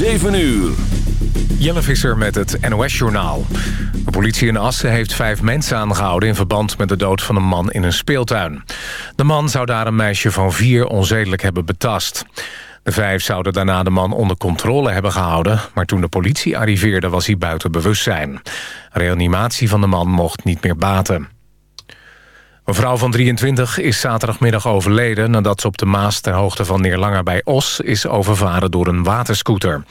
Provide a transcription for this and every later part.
7 uur. Jelle Visser met het NOS-journaal. De politie in Assen heeft vijf mensen aangehouden... in verband met de dood van een man in een speeltuin. De man zou daar een meisje van vier onzedelijk hebben betast. De vijf zouden daarna de man onder controle hebben gehouden... maar toen de politie arriveerde was hij buiten bewustzijn. Reanimatie van de man mocht niet meer baten. Een vrouw van 23 is zaterdagmiddag overleden... nadat ze op de Maas ter hoogte van Neerlanger bij Os... is overvaren door een waterscooter.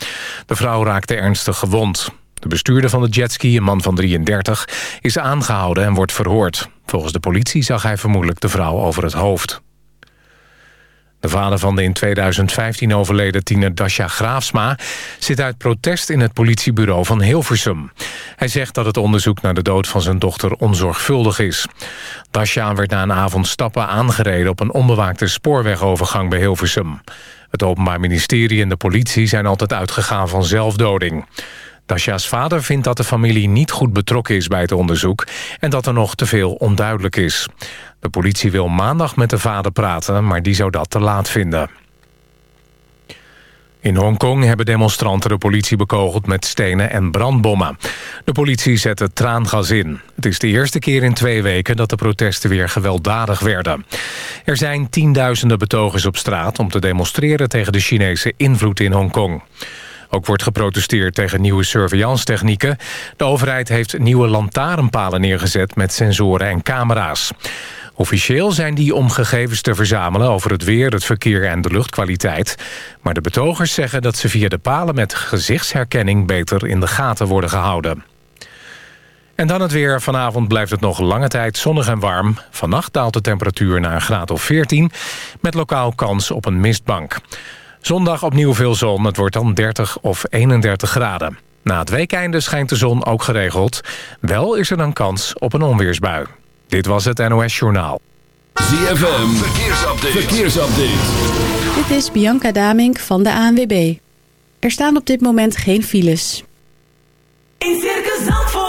De vrouw raakte ernstig gewond. De bestuurder van de jetski, een man van 33, is aangehouden en wordt verhoord. Volgens de politie zag hij vermoedelijk de vrouw over het hoofd. De vader van de in 2015 overleden tiener Dasha Graafsma... zit uit protest in het politiebureau van Hilversum. Hij zegt dat het onderzoek naar de dood van zijn dochter onzorgvuldig is. Dasha werd na een avond stappen aangereden... op een onbewaakte spoorwegovergang bij Hilversum. Het Openbaar Ministerie en de politie zijn altijd uitgegaan van zelfdoding. Dasha's vader vindt dat de familie niet goed betrokken is bij het onderzoek... en dat er nog te veel onduidelijk is. De politie wil maandag met de vader praten, maar die zou dat te laat vinden. In Hongkong hebben demonstranten de politie bekogeld met stenen en brandbommen. De politie zette traangas in. Het is de eerste keer in twee weken dat de protesten weer gewelddadig werden. Er zijn tienduizenden betogers op straat om te demonstreren tegen de Chinese invloed in Hongkong. Ook wordt geprotesteerd tegen nieuwe surveillance-technieken. De overheid heeft nieuwe lantaarnpalen neergezet met sensoren en camera's. Officieel zijn die om gegevens te verzamelen over het weer, het verkeer en de luchtkwaliteit. Maar de betogers zeggen dat ze via de palen met gezichtsherkenning beter in de gaten worden gehouden. En dan het weer. Vanavond blijft het nog lange tijd zonnig en warm. Vannacht daalt de temperatuur naar een graad of 14... met lokaal kans op een mistbank. Zondag opnieuw veel zon. Het wordt dan 30 of 31 graden. Na het weekeinde schijnt de zon ook geregeld. Wel is er dan kans op een onweersbui. Dit was het NOS Journaal. ZFM, verkeersupdate. verkeersupdate. Dit is Bianca Damink van de ANWB. Er staan op dit moment geen files. In Circus Zandvoort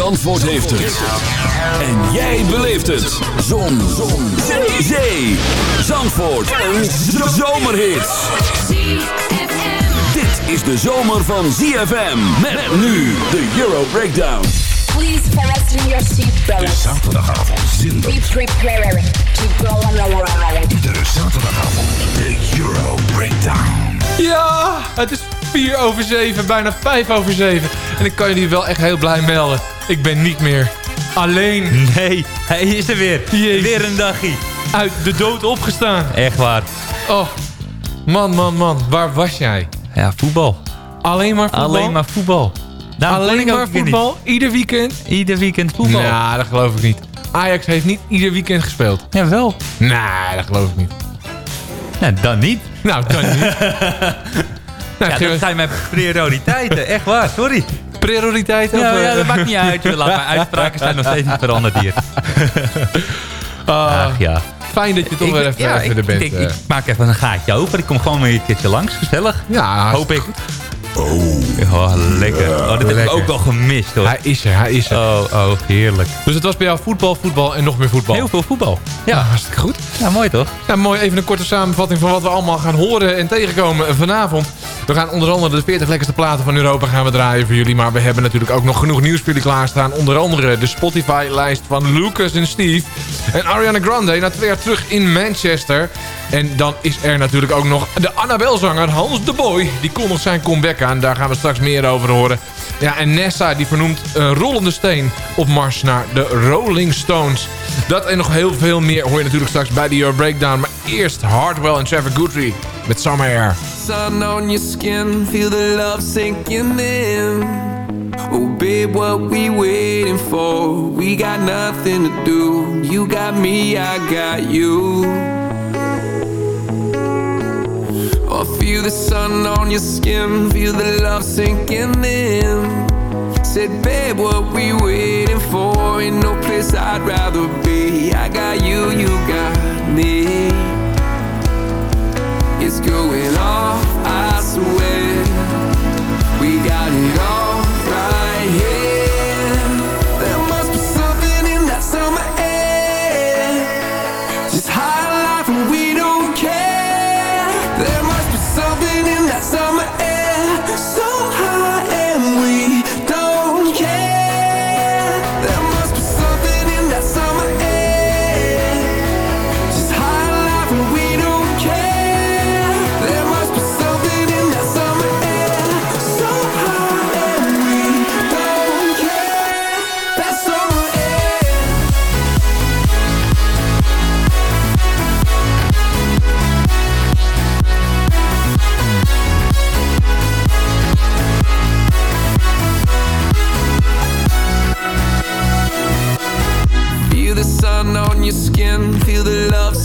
Zandvoort heeft het. En jij beleeft het. Zon. Zon. Zee. Zee. Zandvoort. Een zomerhit. Dit is de zomer van ZFM. Met nu de Euro Breakdown. Please fasten your seatbelts. Zaterdagavond zin. Be prepared to go on a ride. Iedere zaterdagavond de Euro Breakdown. Ja, het is 4 over 7, bijna 5 over 7. En ik kan jullie wel echt heel blij melden. Ik ben niet meer alleen Nee, hij is er weer. Jezus. Weer een dagje. uit de dood opgestaan. Echt waar. Oh, man, man, man. Waar was jij? Ja, voetbal. Alleen maar voetbal? Alleen maar voetbal. Daarom Alleen maar voetbal? Ieder weekend? Ieder weekend voetbal. Ja, dat geloof ik niet. Ajax heeft niet ieder weekend gespeeld. Jawel. Nee, dat geloof ik niet. Nou, dan niet. Nou, dan niet. Nou, ja, dat zijn mijn prioriteiten. Echt waar, sorry. Prioriteit? Ja, of, eh, ja, dat maakt niet uit. Laat mijn uitspraken zijn nog steeds niet veranderd hier. Ah, Ach ja. Fijn dat je toch Ik- weer even, ja, even ik, er bent. ik, eh. ik maak even een gaatje over. Ik kom gewoon weer een keertje langs. Gezellig. ja, Hoop ik. Oh, lekker. Oh, dit heb ik ook al gemist hoor. Hij is er, hij is er. Oh, oh, heerlijk. Dus het was bij jou voetbal, voetbal en nog meer voetbal. Heel veel voetbal. Ja, Ja, hartstikke goed. ja mooi toch? Ja, mooi. Even een korte samenvatting van wat we allemaal gaan horen en tegenkomen vanavond. We gaan onder andere de 40 lekkerste platen van Europa gaan we draaien voor jullie. Maar we hebben natuurlijk ook nog genoeg nieuws voor jullie klaarstaan. Onder andere de Spotify-lijst van Lucas en Steve. En Ariana Grande na twee jaar terug in Manchester. En dan is er natuurlijk ook nog de Annabel-zanger Hans de Boy. Die kondigt zijn comeback Daar gaan we straks meer over horen. Ja, en Nessa die vernoemt een rollende steen op mars naar de Rolling Stones. Dat en nog heel veel meer hoor je natuurlijk straks bij de Euro Breakdown. Maar eerst Hardwell en Trevor Guthrie met Summer Air. sun on your skin, feel the love sinking in. Oh, babe, what we waiting for? We got nothing to do. You got me, I got you. Oh, feel the sun on your skin, feel the love sinking in. Said, babe, what we waiting for? Ain't no place I'd rather be. I got you, you got me. It's going off,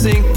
the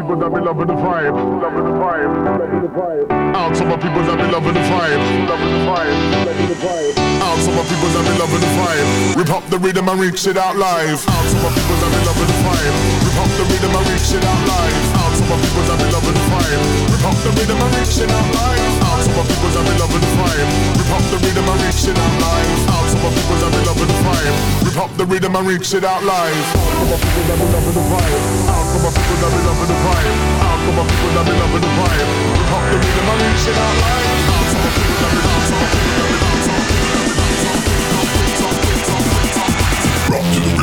people that be loving the vibe, loving the vibe, loving the vibe. Out for my people that be loving the vibe, loving the vibe, loving the vibe. Out for my people that be loving the vibe. Rip up the rhythm and reach it out live. Out for my people that be loving the vibe. Rip up the rhythm and reach it out live. Out for my people that be loving the vibe. Rip up the rhythm and reach it out live. Out for my people that be loving the vibe. Rip up the rhythm and reach it out live. Out for my people that be loving the vibe. Rip up the rhythm and reach it out live. Out for my people that be loving the vibe. Out for my people that be loving the vibe. Out for my people that be loving the vibe. Rip up the rhythm and reach it out live. Out for my people mix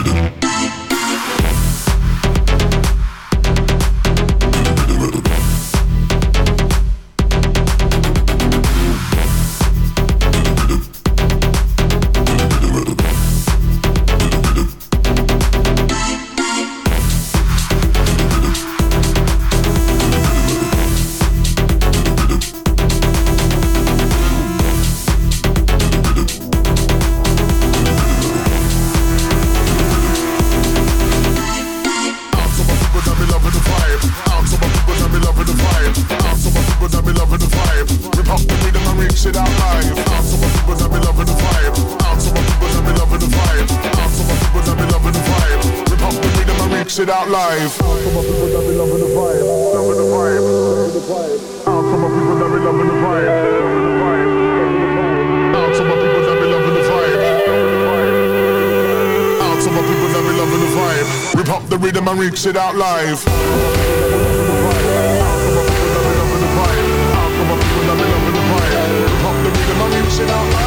up the rhythm and mix it out live. Shit out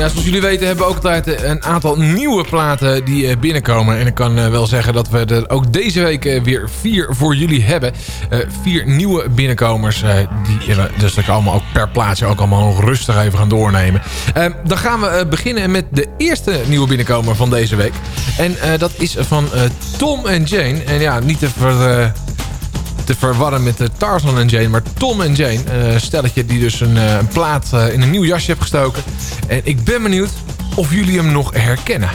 Ja, zoals jullie weten hebben we ook altijd een aantal nieuwe platen die eh, binnenkomen. En ik kan eh, wel zeggen dat we er ook deze week eh, weer vier voor jullie hebben. Eh, vier nieuwe binnenkomers. eh, die, dus allemaal ook per plaatsje ook allemaal rustig even gaan doornemen. Eh, dan gaan we eh, beginnen met de eerste nieuwe binnenkomer van deze week. En eh, dat is van eh, Tom en Jane. En ja, niet te ver... eh, te verwarren met Tarzan en Jane. Maar Tom en Jane, eh stelletje die dus een, eh, een plaat eh, in een nieuw jasje heeft gestoken. En ik ben benieuwd of jullie hem nog herkennen.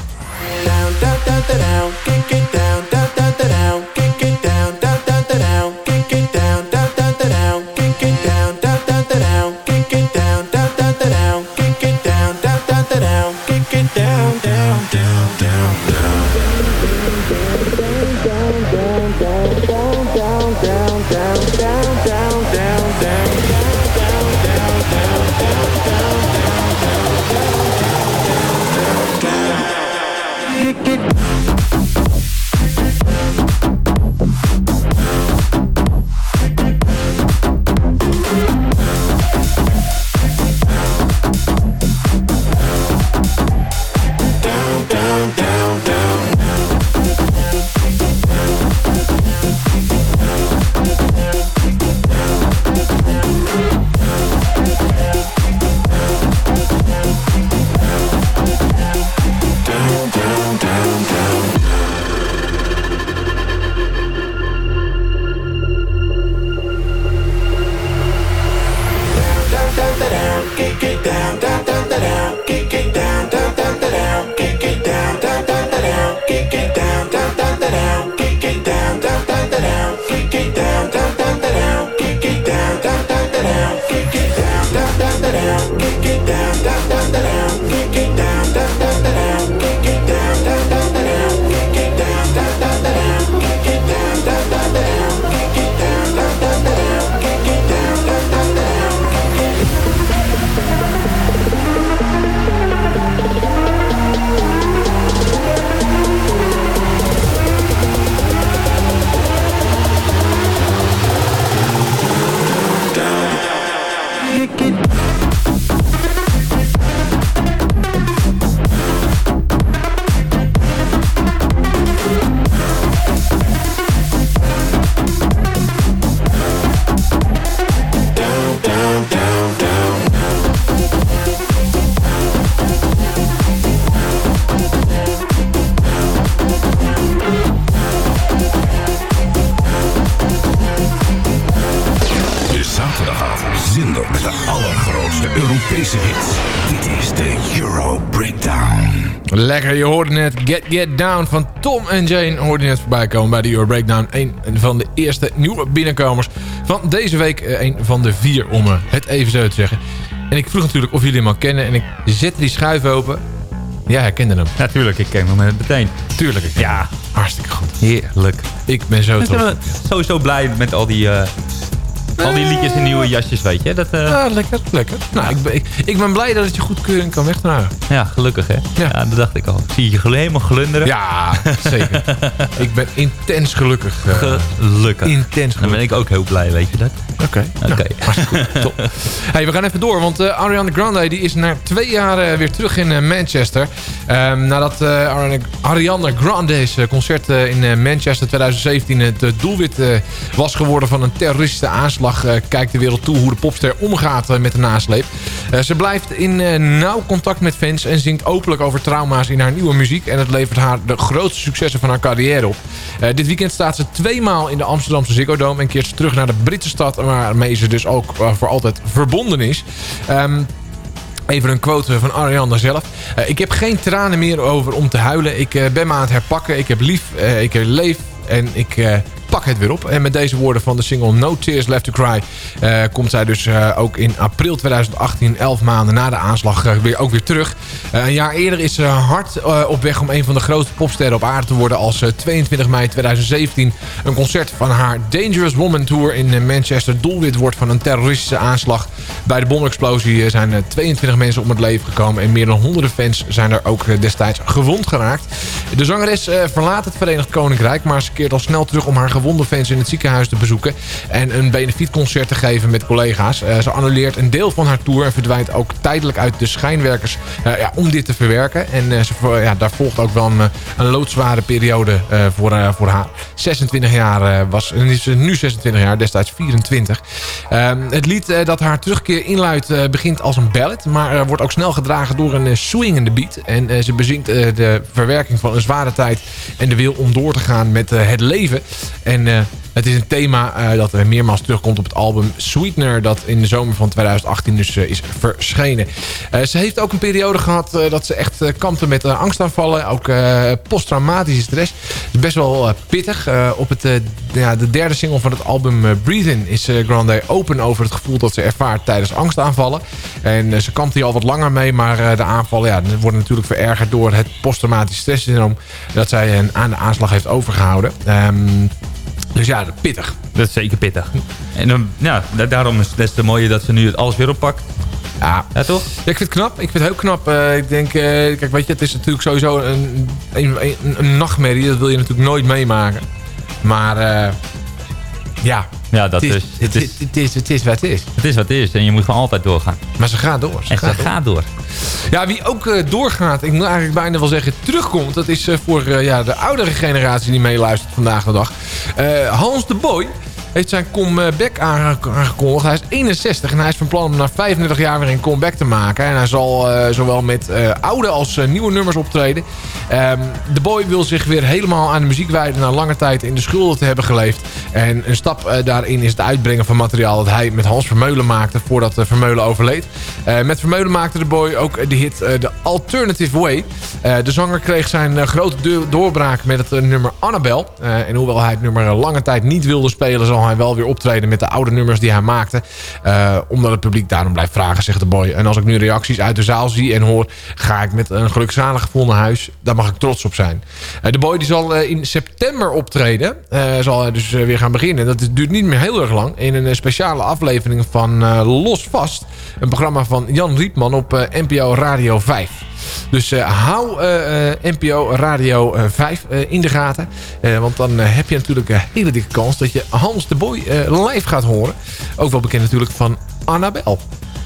Europese hits. Dit is de Euro Breakdown. Lekker, je hoorde net Get Get Down van Tom en Jane. Hoorde je net voorbij komen bij de Euro Breakdown. Een van de eerste nieuwe binnenkomers van deze week. Eh, Een van de vier, om eh, het even zo te zeggen. En ik vroeg natuurlijk of jullie hem al kennen. En ik zette die schuif open. Ja, herkende hem. Natuurlijk, ik ken hem meteen. Tuurlijk. Ja. Hartstikke goed. Heerlijk. Ik ben zo Ik trots. ben sowieso blij met al die, eh, al die liedjes en nieuwe jasjes, weet je. Dat, eh, Ja, lekker, lekker. Nou, ik ben, ik, ik ben blij dat het je goedkeuring kan wegdragen. Ja, gelukkig hè. Ja. dat dacht ik al. Ik zie je helemaal glunderen. Ja, zeker. ik ben intens gelukkig. eh. Gelukkig. Intens Dan ben ik ook heel blij, weet je dat? Oké. Oké. Top. Hey, we gaan even door, want eh, Ariana Grande die is na twee jaar eh, weer terug in eh, Manchester. Ehm, nadat Ariana, Grande's concert in Manchester 2017 het doelwit was geworden van een terroristische aanslag... kijkt de wereld toe hoe de popster omgaat met de nasleep. Ze blijft in nauw contact met fans en zingt openlijk over trauma's in haar nieuwe muziek. En het levert haar de grootste successen van haar carrière op. Dit weekend staat ze tweemaal in de Amsterdamse Ziggo Dome en keert ze terug naar de Britse stad... waarmee ze dus ook eh, voor altijd verbonden is. Ehm, Even een quote van Ariana zelf. Eh, ik heb geen tranen meer over om te huilen. Ik eh, ben me aan het herpakken. Ik heb lief. eh, ik leef. En ik eh, pak het weer op. En met deze woorden van de single No Tears Left to Cry... eh, komt zij dus eh, ook in april 2018, 11 maanden na de aanslag, eh, weer, ook weer terug. Een jaar eerder is ze hard op weg om een van de grootste popsterren op aarde te worden... als eh, 22 mei 2017 een concert van haar Dangerous Woman Tour in Manchester doelwit wordt van een terroristische aanslag. Bij de bomexplosie zijn eh, 22 mensen om het leven gekomen... en meer dan honderden fans zijn er ook destijds gewond geraakt. De zangeres verlaat het Verenigd Koninkrijk... maar ze keert al snel terug om haar gewonde fans in het ziekenhuis te bezoeken... en een benefietconcert te geven met collega's. Eh, ze annuleert een deel van haar tour en verdwijnt ook tijdelijk uit de schijnwerkers... eh, ja, om dit te verwerken. En eh, ze, ja, daar volgt ook wel een, een loodzware periode voor, voor haar. 26 jaar was, en is nu 26 jaar, destijds 24. Ehm, het lied dat haar terugkeer inluidt begint als een ballad... maar wordt ook snel gedragen door een swingende beat. En ze bezinkt de verwerking van een zware tijd... en de wil om door te gaan met het leven. En... eh, het is een thema eh, dat er meermaals terugkomt op het album Sweetener... dat in de zomer van 2018 dus eh, is verschenen. Ze heeft ook een periode gehad eh, dat ze echt kampte met angstaanvallen. Ook posttraumatische stress. Best wel pittig. Op het, ja, de derde single van het album Breathe In... is Grande open over het gevoel dat ze ervaart tijdens angstaanvallen. En ze kampt hier al wat langer mee... maar de aanvallen ja, worden natuurlijk verergerd door het posttraumatisch stresssyndroom... dat zij eh, aan de aanslag heeft overgehouden. Ehm, dus ja, pittig. Dat is zeker pittig. En dan, ja, da- daarom is het des te mooier dat ze nu het alles weer oppakt. Ja. ja, toch? Ja, ik vind het knap. Ik vind het heel knap. Eh, ik denk, eh, kijk, weet je, het is natuurlijk sowieso een, een, een, een nachtmerrie. Dat wil je natuurlijk nooit meemaken. Maar eh, ja, Ja, dat het, is, is, het, is, het, is, het is wat het is. het is wat het is. En je moet gewoon altijd doorgaan. Maar ze gaat door. Ze En ze gaat door. gaat door. Ja, wie ook eh, doorgaat, ik moet eigenlijk bijna wel zeggen terugkomt... dat is eh, voor eh, ja, de oudere generatie die meeluistert vandaag de dag. Hans de Boy heeft zijn comeback aange- aangekondigd. Hij is 61 en hij is van plan om na 35 jaar weer een comeback te maken. En hij zal eh, zowel met eh, oude als eh, nieuwe nummers optreden. Ehm, de Boy wil zich weer helemaal aan de muziek wijden... na lange tijd in de schulden te hebben geleefd. En een stap daarin is het uitbrengen van materiaal... dat hij met Hans Vermeulen maakte voordat Vermeulen overleed. Met Vermeulen maakte de Boy ook de hit The Alternative Way. De zanger kreeg zijn grote do- doorbraak met het nummer Annabel. En hoewel hij het nummer lange tijd niet wilde spelen... zal hij wel weer optreden met de oude nummers die hij maakte. Eh, omdat het publiek daarom blijft vragen, zegt de Boy. En als ik nu reacties uit de zaal zie en hoor... ga ik met een gelukzalig gevoel naar huis. Daar mag ik trots op zijn. Eh, de Boy die zal eh, in september optreden. Zal hij dus weer gaan beginnen. Dat duurt niet meer heel erg lang. In een speciale aflevering van Los Vast. Een programma van Jan Rietman op NPO Radio 5. Dus eh, hou eh, eh, NPO Radio eh, 5 eh, in de gaten. Want dan heb je natuurlijk een hele dikke kans dat je Hans de Boy live gaat horen. Ook wel bekend natuurlijk van Annabel.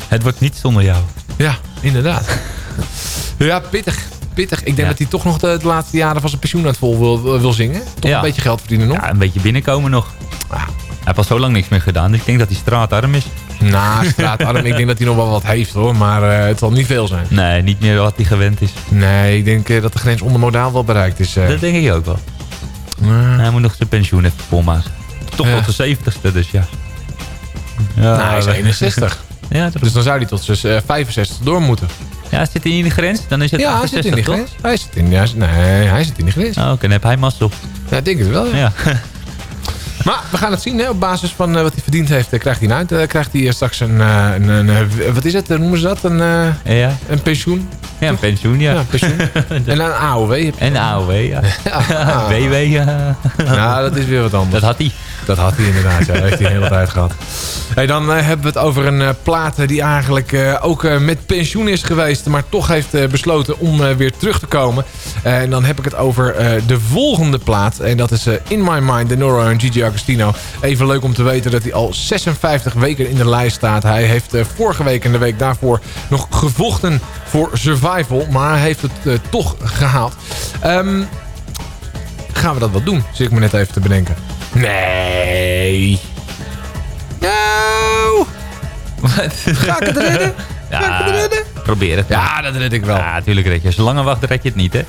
Het wordt niet zonder jou. Ja, inderdaad. ja, pittig. Pittig. Ik denk dat hij toch nog de, de laatste jaren van zijn pensioen uit vol wil, wil zingen. Toch Ja. een beetje geld verdienen nog. Ja, een beetje binnenkomen nog. Hij heeft al zo lang niks meer gedaan. Dus ik denk dat hij straatarm is. Nou, straatarm. ik denk dat hij nog wel wat heeft hoor. Maar eh, het zal niet veel zijn. Nee, niet meer wat hij gewend is. Nee, ik denk eh, dat de grens onder modaal wel bereikt is. eh. Dat denk ik ook wel. Hij moet nog zijn pensioen even volmaken. Toch tot de 70ste, dus ja. ja nou, hij is we- 61. Ja, dus dan zou hij tot zijn eh, 65 door moeten. Ja, zit hij in de grens? Dan is het Ja, hij 68, zit in die toch? grens. Hij zit in, ja, nee, hij zit in die grens. Oh, Oké, dan heb hij mazzel. Ja, ik denk het wel, ja. Ja. Maar we gaan het zien, hè. op basis van eh, wat hij verdiend heeft, eh, krijgt hij een uit. eh, krijgt hij straks een, een, een, wat is het, noemen ze dat? Een, ja. een pensioen? Ja, een pensioen, ja. Ja, pensioen. en een AOW. En AOW, ja. Ja. WW, ja. Nou, dat is weer wat anders. Dat had hij. Dat had hij inderdaad, ja. Dat heeft hij de hele tijd gehad. Hey, dan hebben we het over een plaat die eigenlijk ook met pensioen is geweest... maar toch heeft besloten om weer terug te komen. En dan heb ik het over de volgende plaat. En dat is In My Mind, de Nora en Gigi Even leuk om te weten dat hij al 56 weken in de lijst staat. Hij heeft eh, vorige week en de week daarvoor nog gevochten voor Survival... maar hij heeft het eh, toch gehaald. Ehm, gaan we dat wel doen? Zit ik me net even te bedenken. Nee. Nou. Ga ik het redden? Ga ik het redden? Probeer het. Ja, dat red ik wel. Ja, natuurlijk red je. Als je langer wacht, red je het niet, hè?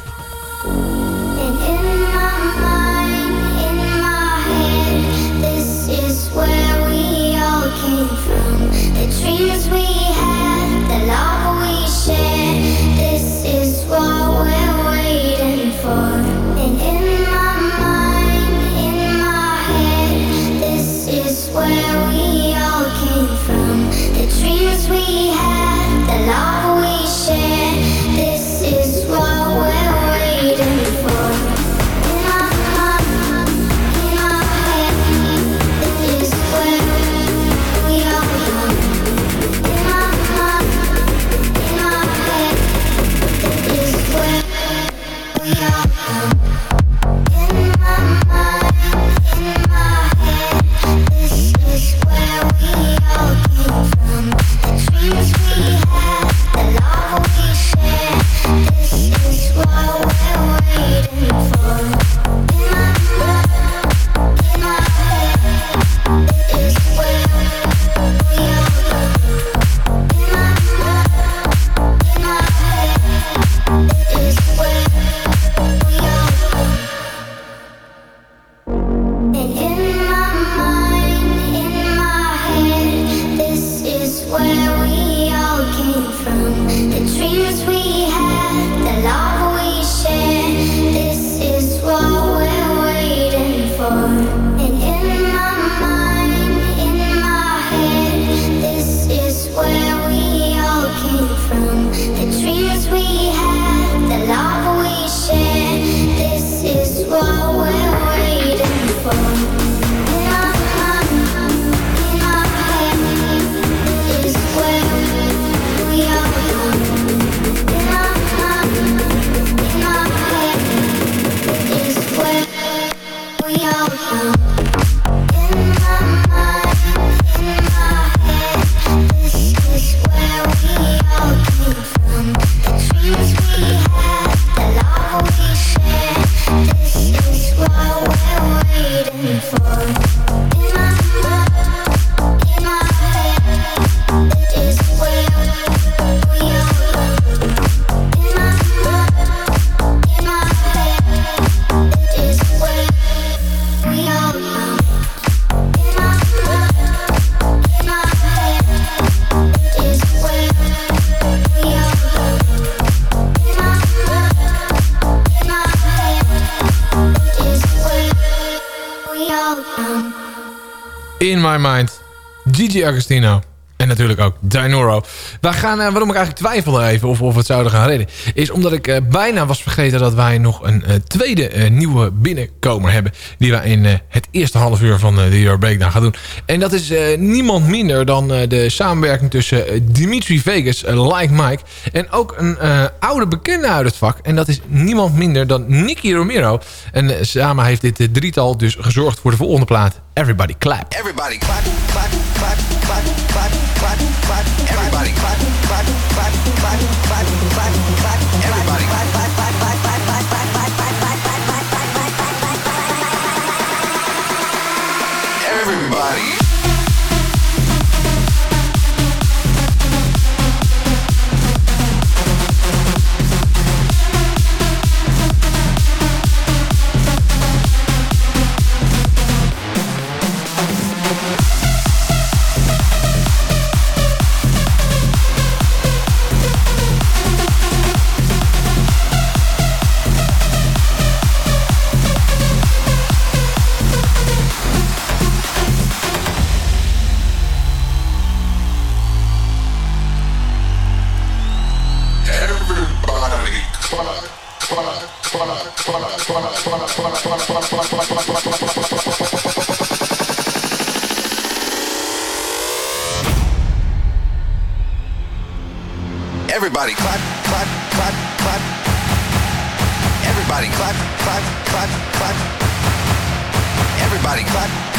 Gigi Agostino. En natuurlijk ook Dinoro. Wij gaan, eh, waarom ik eigenlijk twijfelde even of, of we het zouden gaan redden... is omdat ik eh, bijna was vergeten dat wij nog een eh, tweede nieuwe binnenkomer hebben... die wij in eerste half uur van eh, de Euro Breakdown gaan doen. En dat is eh, niemand minder dan eh, de samenwerking tussen eh, Dimitri Vegas, eh, Like Mike... en ook een eh, oude bekende uit het vak. En dat is niemand minder dan Nicky Romero. En eh, samen heeft dit eh, drietal dus gezorgd voor de volgende plaat. Everybody Clap. Everybody clap, clap, clap, clap, clap, clap, clap, clap, clap, clap,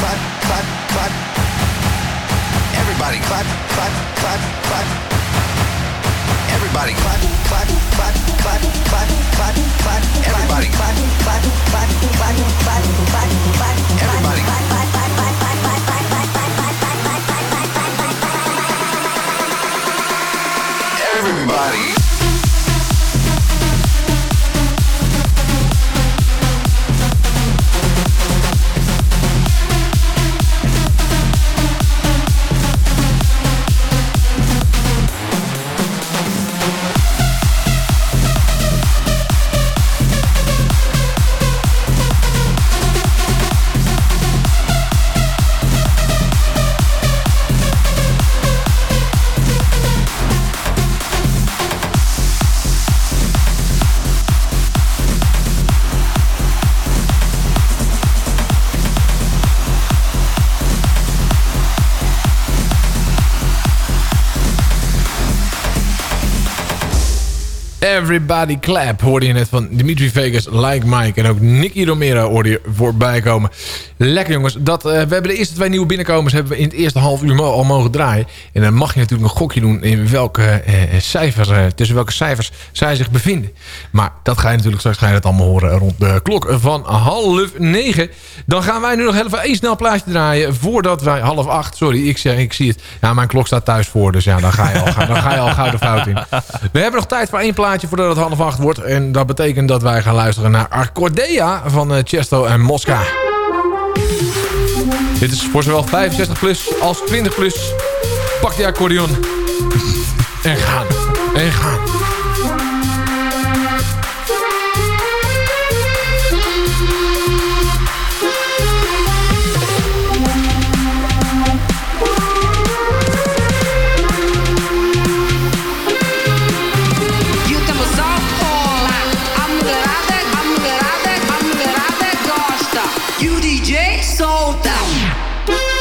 clap, clap, clap. Everybody clap, clap, clap, clap. Everybody clap, clap, clap, clap, clap, clap, clap. Everybody clap, clap, clap, clap, clap, clap, clap. Everybody clap, clap, clap, clap, clap, clap, Everybody Clap hoorde je net van Dimitri Vegas, Like Mike. En ook Nicky Romero hoorde je voorbij komen. Lekker jongens. Dat, eh, we hebben de eerste twee nieuwe binnenkomers hebben we in het eerste half uur al mogen draaien. En dan mag je natuurlijk een gokje doen in welke eh, eh, cijfer, eh, tussen welke cijfers zij zich bevinden. Maar dat ga je natuurlijk straks ga je allemaal horen rond de klok van half negen. Dan gaan wij nu nog even één snel plaatje draaien voordat wij half acht. Sorry, ik, ik zie het. Ja, mijn klok staat thuis voor, dus ja, dan ga je al, dan ga je al gauw de fout in. We hebben nog tijd voor één plaatje voordat het half acht wordt. En dat betekent dat wij gaan luisteren naar Arcordea van eh, Chesto en Mosca. Dit is voor zowel 65 plus als 20 plus. Pak die accordeon. en gaan. En gaan. Bye.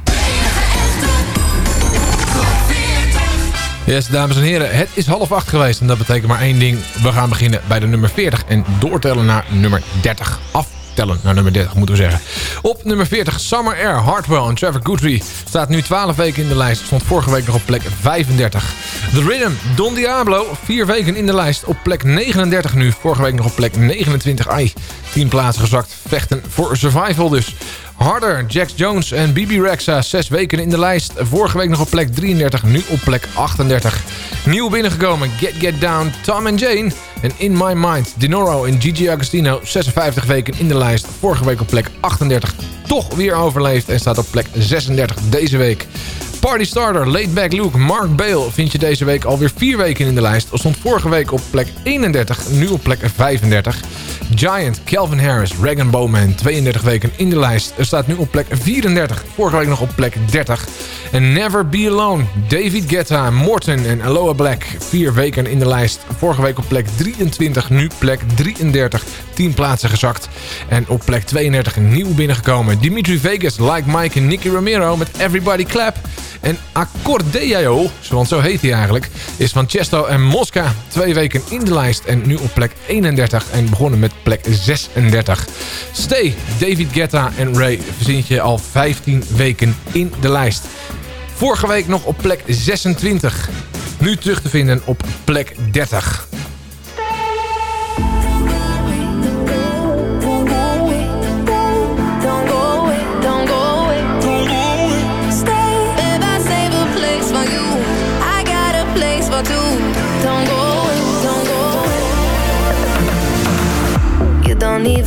Yes, dames en heren, het is half acht geweest en dat betekent maar één ding. We gaan beginnen bij de nummer 40 en doortellen naar nummer 30. Aftellen naar nummer 30, moeten we zeggen. Op nummer 40, Summer Air, Hardwell en Trevor Guthrie. Staat nu 12 weken in de lijst, stond vorige week nog op plek 35. The Rhythm, Don Diablo, 4 weken in de lijst, op plek 39 nu. Vorige week nog op plek 29, ai, 10 plaatsen gezakt. Vechten voor survival dus. Harder, Jax Jones en Bibi Rexa. Zes weken in de lijst. Vorige week nog op plek 33, nu op plek 38. Nieuw binnengekomen, Get Get Down, Tom and Jane. En In My Mind, Dinoro en Gigi Agostino. 56 weken in de lijst. Vorige week op plek 38. Toch weer overleefd en staat op plek 36 deze week. Party Starter, Laid Back Luke, Mark Bale vind je deze week alweer vier weken in de lijst. Stond vorige week op plek 31, nu op plek 35. Giant, Calvin Harris, Regan Bowman, 32 weken in de lijst. Er staat nu op plek 34, vorige week nog op plek 30. En Never Be Alone, David Guetta, Morton en Aloha Black, vier weken in de lijst. Vorige week op plek 23, nu plek 33, 10 plaatsen gezakt. En op plek 32 nieuw binnengekomen. Dimitri Vegas, Like Mike en Nicky Romero met Everybody Clap. En Accordeo, want zo heet hij eigenlijk, is van Chesto en Mosca. Twee weken in de lijst en nu op plek 31 en begonnen met plek 36. Stay, David Guetta en Ray verzint je al 15 weken in de lijst. Vorige week nog op plek 26. Nu terug te vinden op plek 30.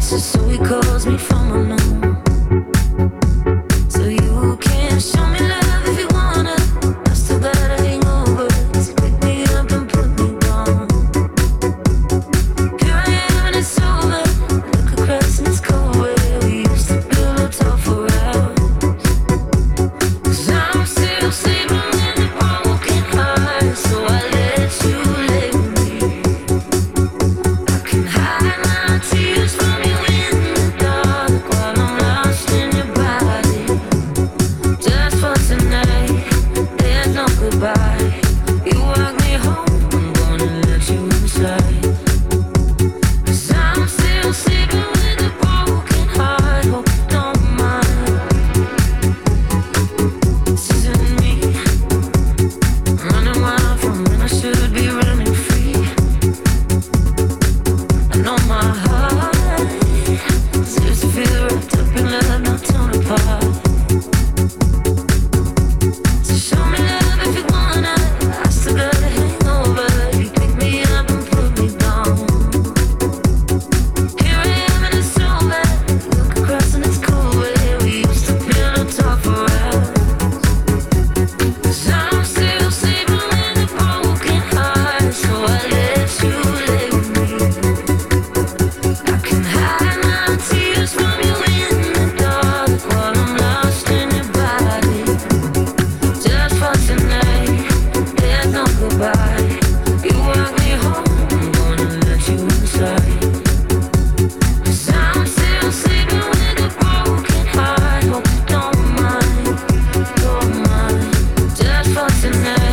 so he calls me from unknown. So you can show me love. tonight.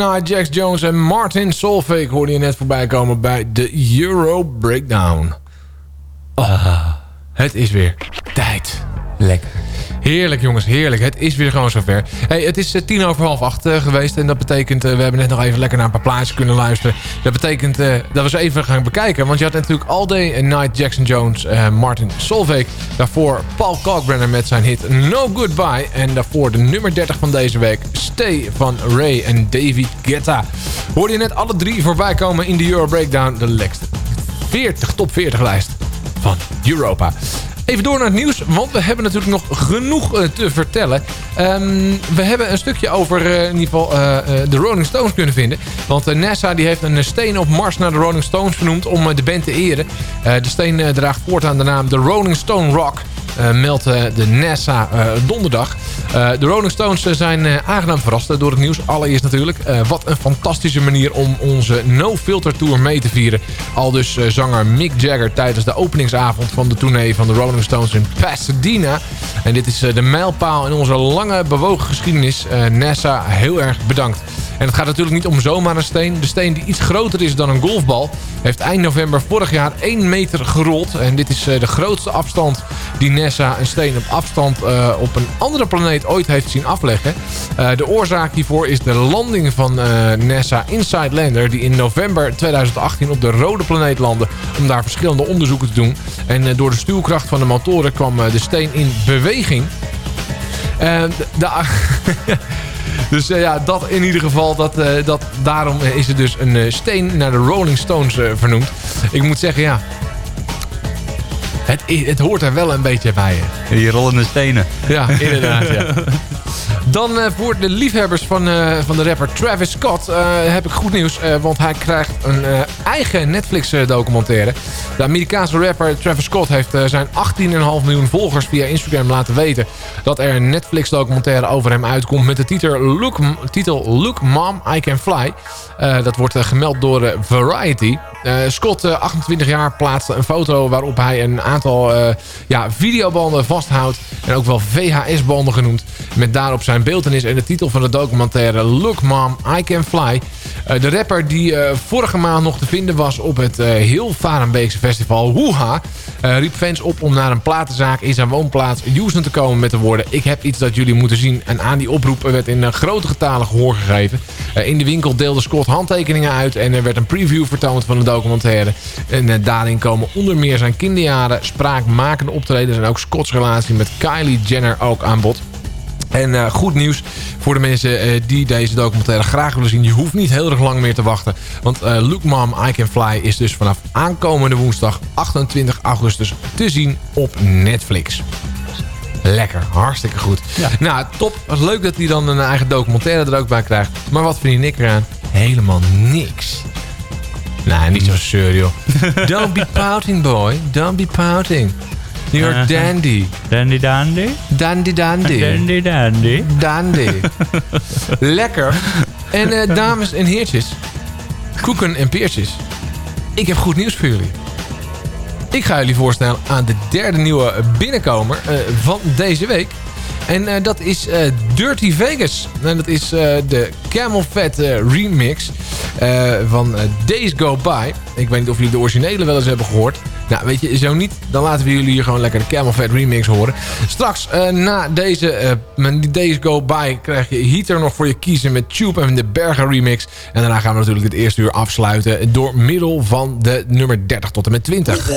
Night Jackson Jones en Martin Solveig hoorden je net voorbij komen bij de Euro Breakdown. Ah, het is weer tijd. Lekker. Heerlijk jongens, heerlijk. Het is weer gewoon zover. Hey, het is eh, tien over half acht eh, geweest en dat betekent... Eh, we hebben net nog even lekker naar een paar plaatjes kunnen luisteren. Dat betekent dat we ze even gaan bekijken. Want je had natuurlijk All Day and Night Jackson Jones, Martin Solveig. Daarvoor Paul Kalkbrenner met zijn hit No Goodbye. En daarvoor de nummer 30 van deze week. Van Ray en David Guetta. Hoorde je net alle drie voorbij komen in de Euro Breakdown. De lekste 40, top 40 lijst van Europa. Even door naar het nieuws, want we hebben natuurlijk nog genoeg eh, te vertellen. Ehm, we hebben een stukje over eh, in ieder geval eh, de Rolling Stones kunnen vinden. Want uh, NASA die heeft een steen op Mars naar de Rolling Stones genoemd om de band te eren. de steen draagt voortaan de naam de Rolling Stone Rock eh, meldt eh, de NASA eh, donderdag. De Rolling Stones zijn aangenaam verrast door het nieuws. Allereerst natuurlijk. wat een fantastische manier om onze No Filter Tour mee te vieren. Al dus zanger Mick Jagger tijdens de openingsavond van de tournee van de Rolling Stones in Pasadena. En dit is de mijlpaal in onze lange bewogen geschiedenis. NASA, heel erg bedankt. En het gaat natuurlijk niet om zomaar een steen. De steen die iets groter is dan een golfbal... heeft eind november vorig jaar 1 meter gerold. En dit is eh, de grootste afstand die NASA een steen op afstand... eh, op een andere planeet ooit heeft zien afleggen. Eh, de oorzaak hiervoor is de landing van eh, NASA Inside Lander... die in november 2018 op de rode planeet landde... om daar verschillende onderzoeken te doen. En door de stuwkracht van de motoren kwam de steen in beweging... De- dus eh, ja, dat in ieder geval. Dat, eh, dat, daarom eh, is er dus een steen naar de Rolling Stones vernoemd. Ik moet zeggen, ja. Het, het hoort er wel een beetje bij. Die rollende stenen. Ja, inderdaad. ja. Dan eh, voor de liefhebbers van, eh, van de rapper Travis Scott eh, heb ik goed nieuws. want hij krijgt een eigen Netflix documentaire. De Amerikaanse rapper Travis Scott heeft zijn 18,5 miljoen volgers via Instagram laten weten... dat er een Netflix documentaire over hem uitkomt met de titel Look, titel Look Mom, I Can Fly. Dat wordt gemeld door Variety. Scott, eh, 28 jaar, plaatste een foto waarop hij een aantal ja, videobanden vasthoudt. En ook wel VHS-banden genoemd. Met daarop zijn beeldenis en de titel van de documentaire Look Mom, I Can Fly. Eh, de rapper die eh, vorige maand nog te vinden was op het eh heel Varenbeekse festival Woeha... eh, riep fans op om naar een platenzaak in zijn woonplaats Houston te komen met de woorden... Ik heb iets dat jullie moeten zien. En aan die oproep werd in grote getalen gehoor gegeven. In de winkel deelde Scott handtekeningen uit en er werd een preview vertoond van de documentaire. En daarin komen onder meer zijn kinderjaren, spraakmakende optredens... en ook Scotts relatie met Kylie Jenner ook aan bod. En eh, goed nieuws voor de mensen eh, die deze documentaire graag willen zien. Je hoeft niet heel erg lang meer te wachten. Want eh Look Mom, I Can Fly is dus vanaf aankomende woensdag 28 augustus te zien op Netflix. Lekker, hartstikke goed. Nou, top. Leuk dat hij dan een eigen documentaire er ook bij krijgt. Maar wat vind je Nick eraan? Helemaal niks. Nee, niet zo zeur, joh. Don't be pouting, boy. Don't be pouting. You're Uh-huh. dandy. Dandy dandy? Dandy dandy. Dandy dandy. Dandy. Lekker. En eh, dames en heertjes. Koeken en peertjes. Ik heb goed nieuws voor jullie. Ik ga jullie voorstellen aan de derde nieuwe binnenkomer eh, van deze week. En eh, dat is eh, Dirty Vegas. En dat is eh, de Camel Fat remix van Days Go By. Ik weet niet of jullie de originele wel eens hebben gehoord. Nou, weet je, zo niet, dan laten we jullie hier gewoon lekker de Camel Fat remix horen. Straks, na deze Days Go By, krijg je Heater nog voor je kiezen met Tube en de Berger remix. En daarna gaan we natuurlijk het eerste uur afsluiten door middel van de nummer 30 tot en met 20.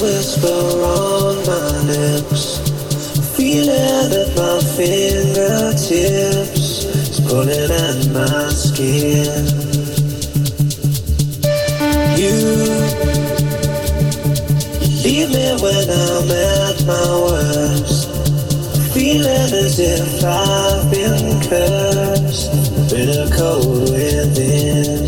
Whisper on my lips. Feeling at my fingertips is pulling at my skin. You leave me when I'm at my worst. Feeling as if I've been cursed, bitter cold within.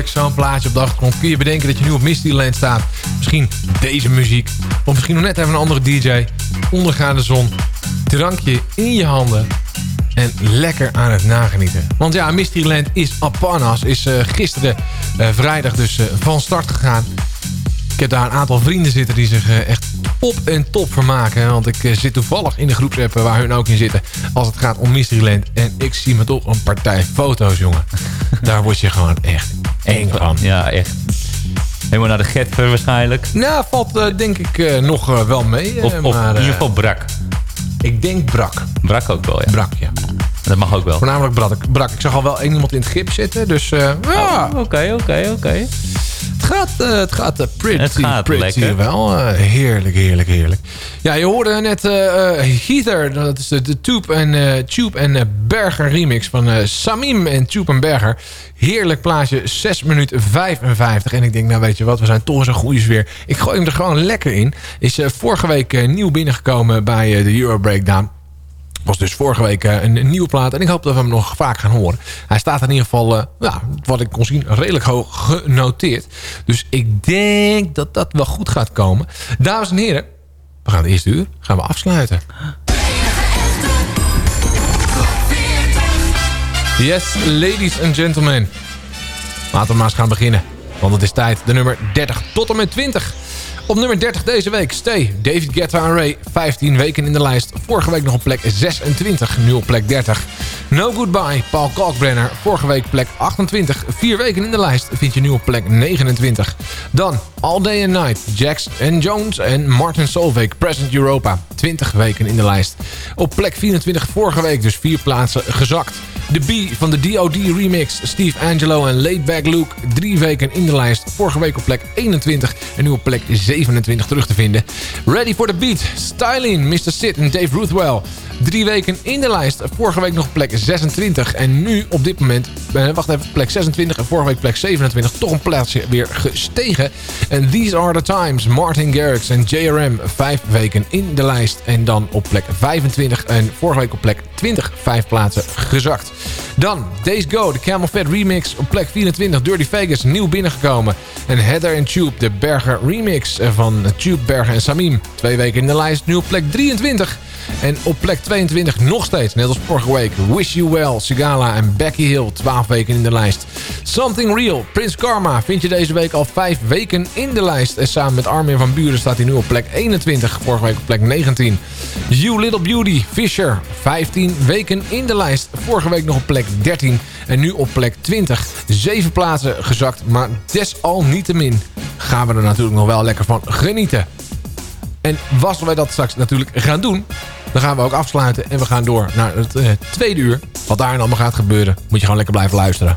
heerlijk zo'n plaatje op de achtergrond. Kun je bedenken dat je nu op Mysteryland staat. Misschien deze muziek. Of misschien nog net even een andere DJ. Ondergaande zon. Drankje in je handen. En lekker aan het nagenieten. Want ja, Mysteryland is Apanas. Is eh, gisteren eh, vrijdag dus eh, van start gegaan. Ik heb daar een aantal vrienden zitten die zich echt op en top vermaken. Want ik zit toevallig in de groepsapp waar hun ook in zitten. Als het gaat om Mysteryland. En ik zie me toch een partij foto's, jongen. Daar word je gewoon echt eng van. Ja, echt. Helemaal naar de Getver waarschijnlijk. Nou, valt eh, denk ik eh, nog eh, wel mee. Of, of maar, in ieder geval brak. Ik denk brak. Brak ook wel, ja. Brak, ja. Dat mag ook wel. Voornamelijk brak. brak. Ik zag al wel één iemand in het gips zitten. Dus ja. Oké, oké, oké. Het gaat, eh, het gaat eh, pretty, Het gaat pretty lekker. wel. Eh, heerlijk, heerlijk, heerlijk. Ja, je hoorde net Heather. Dat is de, de Tube en, Tube en Berger remix van Samim en Tube en Berger. Heerlijk plaatje, 6 minuten 55. En ik denk, nou weet je wat, we zijn toch eens een goede sfeer. Ik gooi hem er gewoon lekker in. Is vorige week nieuw binnengekomen bij de Euro Breakdown. Was dus vorige week eh, een, nieuwe plaat. En ik hoop dat we hem nog vaak gaan horen. Hij staat in ieder geval, eh, ja, wat ik kon zien, redelijk hoog genoteerd. Dus ik denk dat dat wel goed gaat komen. Dames en heren, we gaan het eerste uur gaan we afsluiten. Yes, ladies and gentlemen. Laten we maar eens gaan beginnen. Want het is tijd. De nummer 30 tot en met 20. Op nummer 30 deze week, Stay, David Guetta en Ray. 15 weken in de lijst. Vorige week nog op plek 26, nu op plek 30. No Goodbye, Paul Kalkbrenner. Vorige week plek 28. Vier weken in de lijst vind je nu op plek 29. Dan All Day Night, Jax Jones en Martin Solveig, Present Europa. 20 weken in de lijst. Op plek 24 vorige week dus vier plaatsen gezakt. De B van de DOD remix. Steve Angelo en Laidback Luke. Drie weken in de lijst. Vorige week op plek 21. En nu op plek 27 terug te vinden. Ready for the Beat. Styling, Mr. Sid en Dave Ruthwell. Drie weken in de lijst. Vorige week nog plek 26. En nu op dit moment... eh, wacht even, plek 26 en vorige week plek 27. Toch een plaatsje weer gestegen. En These Are The Times. Martin Garrix en JRM. Vijf weken in de lijst. En dan op plek 25. En vorige week op plek 20. Vijf plaatsen gezakt. Dan Days Go, de Camel Fat remix. Op plek 24 Dirty Vegas, nieuw binnengekomen. En Heather en Tube, de Berger remix van Tube, Berger en Samim. Twee weken in de lijst, nu op plek 23. En op plek 22 nog steeds, net als vorige week. Wish You Well, Sigala en Becky Hill. 12 weken in de lijst. Something Real, Prince Karma vind je deze week al 5 weken in de lijst. En samen met Armin van Buren staat hij nu op plek 21. Vorige week op plek 19. You Little Beauty, Fisher. 15 weken in de lijst. Vorige week nog op plek 13. En nu op plek 20. 7 plaatsen gezakt. Maar desalniettemin gaan we er natuurlijk nog wel lekker van genieten. En als wij dat straks natuurlijk gaan doen... dan gaan we ook afsluiten en we gaan door naar het eh, tweede uur. Wat daar allemaal gaat gebeuren, moet je gewoon lekker blijven luisteren.